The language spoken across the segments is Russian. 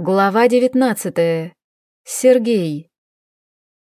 Глава девятнадцатая. Сергей.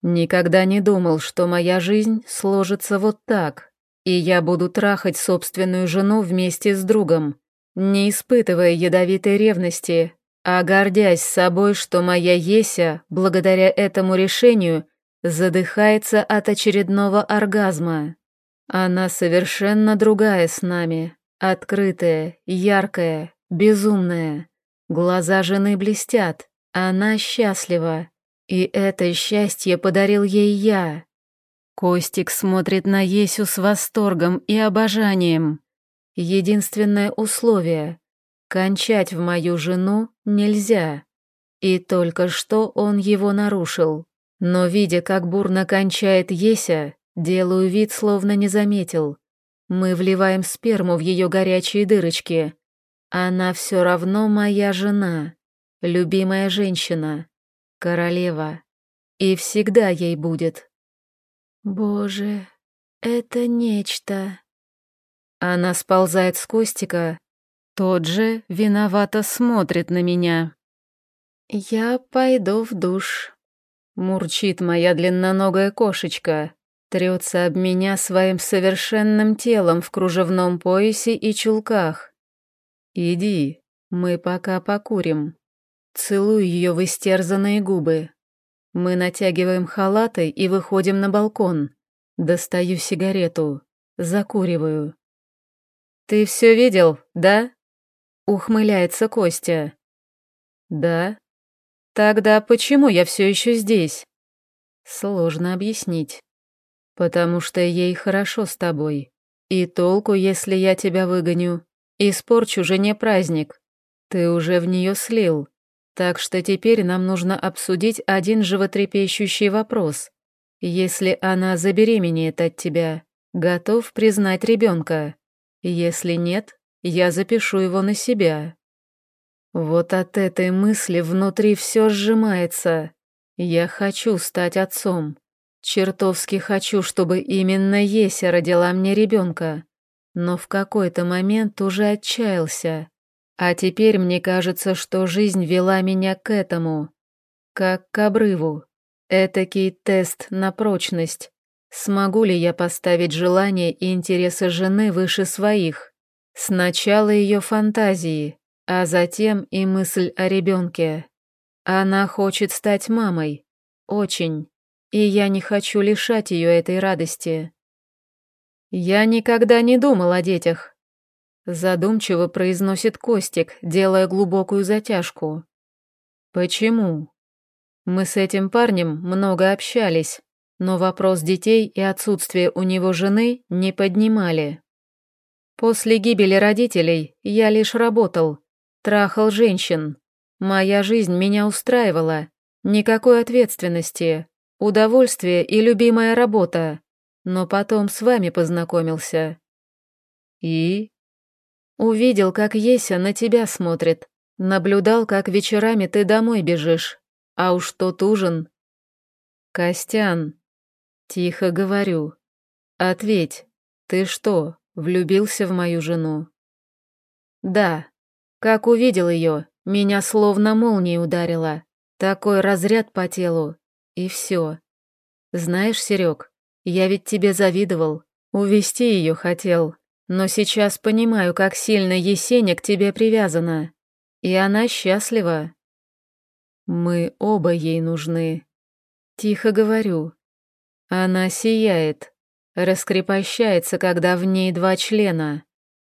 Никогда не думал, что моя жизнь сложится вот так, и я буду трахать собственную жену вместе с другом, не испытывая ядовитой ревности, а гордясь собой, что моя Еся, благодаря этому решению, задыхается от очередного оргазма. Она совершенно другая с нами, открытая, яркая, безумная. Глаза жены блестят, она счастлива, и это счастье подарил ей я. Костик смотрит на Есю с восторгом и обожанием. Единственное условие — кончать в мою жену нельзя. И только что он его нарушил. Но, видя, как бурно кончает Еся, делаю вид, словно не заметил. Мы вливаем сперму в ее горячие дырочки — она все равно моя жена, любимая женщина, королева, и всегда ей будет. Боже, это нечто. Она сползает с Костика, тот же виновато смотрит на меня. Я пойду в душ. Мурчит моя длинноногая кошечка, трется об меня своим совершенным телом в кружевном поясе и чулках. «Иди, мы пока покурим». Целую ее в истерзанные губы. Мы натягиваем халаты и выходим на балкон. Достаю сигарету, закуриваю. «Ты все видел, да?» Ухмыляется Костя. «Да?» «Тогда почему я все еще здесь?» Сложно объяснить. «Потому что ей хорошо с тобой. И толку, если я тебя выгоню?» Испорчу жене праздник. Ты уже в нее слил. Так что теперь нам нужно обсудить один животрепещущий вопрос. Если она забеременеет от тебя, готов признать ребенка. Если нет, я запишу его на себя. Вот от этой мысли внутри все сжимается. Я хочу стать отцом. Чертовски хочу, чтобы именно Еся родила мне ребенка но в какой-то момент уже отчаялся. А теперь мне кажется, что жизнь вела меня к этому, как к обрыву. Этакий тест на прочность. Смогу ли я поставить желания и интересы жены выше своих? Сначала ее фантазии, а затем и мысль о ребенке. Она хочет стать мамой. Очень. И я не хочу лишать ее этой радости. «Я никогда не думал о детях», — задумчиво произносит Костик, делая глубокую затяжку. «Почему?» Мы с этим парнем много общались, но вопрос детей и отсутствие у него жены не поднимали. После гибели родителей я лишь работал, трахал женщин. Моя жизнь меня устраивала, никакой ответственности, удовольствие и любимая работа но потом с вами познакомился. И? Увидел, как Еся на тебя смотрит, наблюдал, как вечерами ты домой бежишь, а уж тот ужин. Костян, тихо говорю, ответь, ты что, влюбился в мою жену? Да, как увидел ее, меня словно молнией ударило, такой разряд по телу, и все. Знаешь, Серег, я ведь тебе завидовал, увести ее хотел, но сейчас понимаю, как сильно Есеня к тебе привязана. И она счастлива. Мы оба ей нужны. Тихо говорю. Она сияет, раскрепощается, когда в ней два члена.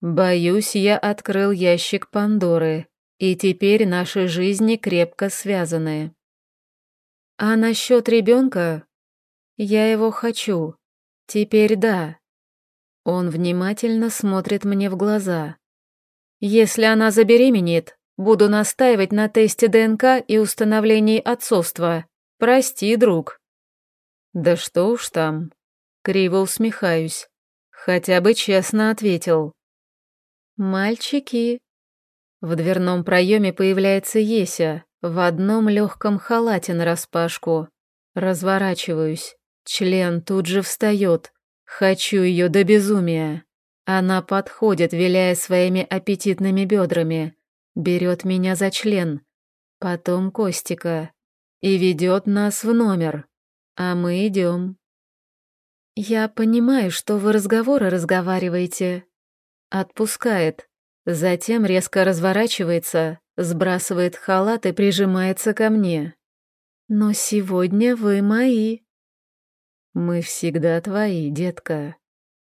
Боюсь, я открыл ящик Пандоры, и теперь наши жизни крепко связаны. А насчет ребенка я его хочу. Теперь да. Он внимательно смотрит мне в глаза. Если она забеременеет, буду настаивать на тесте ДНК и установлении отцовства. Прости, друг. Да что уж там. Криво усмехаюсь. Хотя бы честно ответил. Мальчики. В дверном проеме появляется Еся в одном легком халате нараспашку. Разворачиваюсь. Член тут же встает. Хочу ее до безумия. Она подходит, виляя своими аппетитными бедрами. Берет меня за член. потом Костика и ведет нас в номер, а мы идем. Я понимаю, что вы разговоры разговариваете. Отпускает, затем резко разворачивается, сбрасывает халат и прижимается ко мне. Но сегодня вы мои. Мы всегда твои, детка.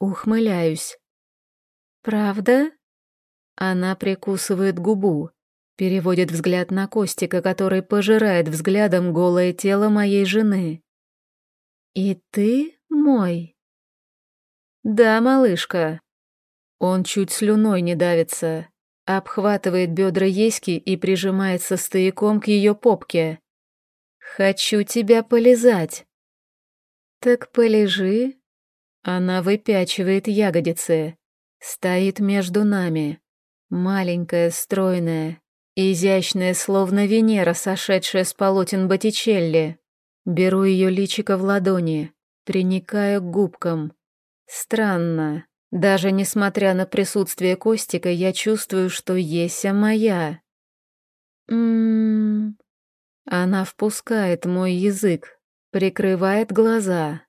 Ухмыляюсь. Правда? Она прикусывает губу, переводит взгляд на Костика, который пожирает взглядом голое тело моей жены. И ты мой? Да, малышка. Он чуть слюной не давится, обхватывает бедра Еськи и прижимается стояком к ее попке. «Хочу тебя полизать». «Так полежи». Она выпячивает ягодицы, стоит между нами, маленькая, стройная, изящная, словно Венера, сошедшая с полотен Боттичелли. Беру ее личико в ладони, приникаю к губкам. Странно, даже несмотря на присутствие Костика, я чувствую, что Еся моя. Ммм... Она впускает мой язык, прикрывает глаза,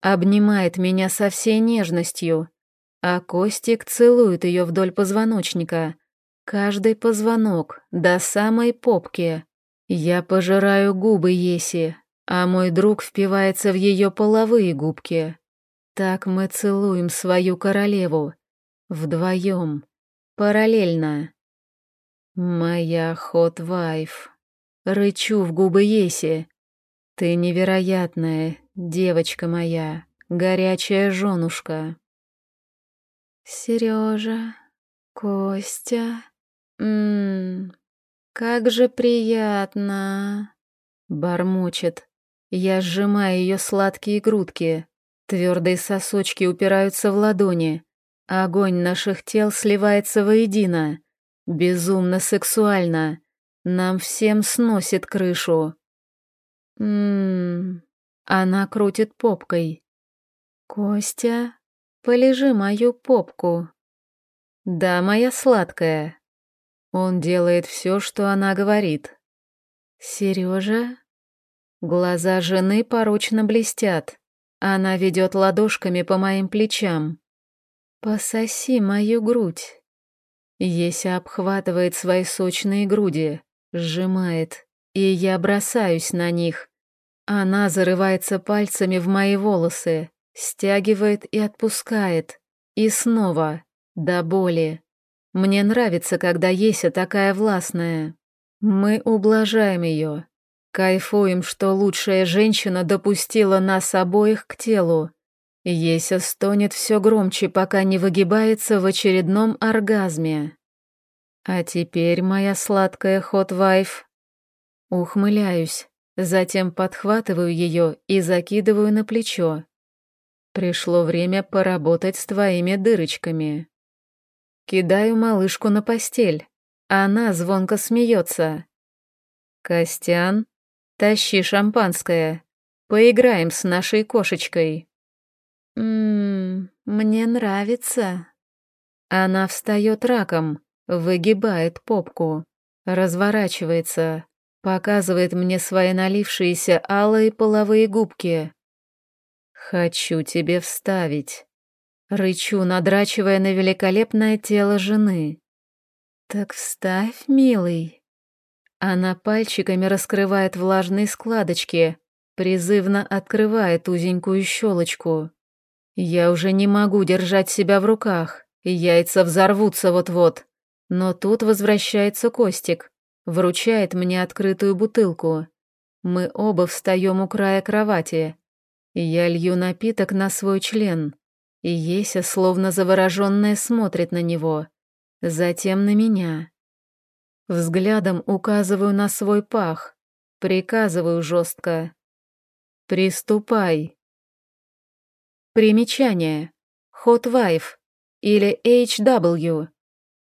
обнимает меня со всей нежностью, а Костик целует ее вдоль позвоночника, каждый позвонок, до самой попки. Я пожираю губы Еси, а мой друг впивается в ее половые губки. Так мы целуем свою королеву. Вдвоем. Параллельно. Моя хот-вайф. Рычу в губы Еси. Ты невероятная, девочка моя, горячая женушка. Сережа, Костя, ммм, как же приятно. Бормочет. Я сжимаю ее сладкие грудки. Твердые сосочки упираются в ладони. Огонь наших тел сливается воедино. Безумно сексуально. Нам всем сносит крышу. Ммм, она крутит попкой. Костя, полежи мою попку. Да, моя сладкая. Он делает все, что она говорит. Сережа? Глаза жены порочно блестят. Она ведет ладошками по моим плечам. «Пососи мою грудь». Еся обхватывает свои сочные груди, сжимает, и я бросаюсь на них. Она зарывается пальцами в мои волосы, стягивает и отпускает. И снова, до боли. Мне нравится, когда Еся такая властная. Мы ублажаем ее, Кайфуем, что лучшая женщина допустила нас обоих к телу. Еся стонет все громче, пока не выгибается в очередном оргазме. А теперь, моя сладкая хот-вайф, ухмыляюсь, затем подхватываю ее и закидываю на плечо. Пришло время поработать с твоими дырочками. Кидаю малышку на постель, а она звонко смеется. Костян, Тащи шампанское. Поиграем с нашей кошечкой. Ммм, мне нравится. Она встает раком, выгибает попку, разворачивается, показывает мне свои налившиеся алые половые губки. «Хочу тебе вставить». Рычу, надрачивая на великолепное тело жены. «Так вставь, милый». Она пальчиками раскрывает влажные складочки, призывно открывает узенькую щелочку. Я уже не могу держать себя в руках, яйца взорвутся вот-вот. Но тут возвращается Костик, вручает мне открытую бутылку. Мы оба встаем у края кровати. Я лью напиток на свой член, и Еся, словно завороженная, смотрит на него, затем на меня. Взглядом указываю на свой пах, приказываю жестко. «Приступай». Примечание. Hot Wife или HW.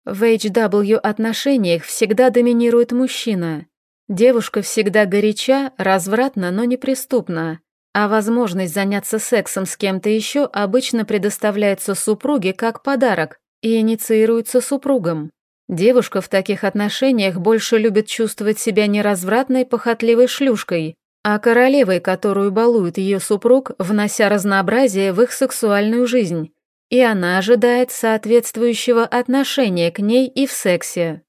В HW отношениях всегда доминирует мужчина. Девушка всегда горяча, развратна, но неприступна. А возможность заняться сексом с кем-то еще обычно предоставляется супруге как подарок и инициируется супругом. Девушка в таких отношениях больше любит чувствовать себя не развратной похотливой шлюшкой, а королевой, которую балует ее супруг, внося разнообразие в их сексуальную жизнь и она ожидает соответствующего отношения к ней и в сексе.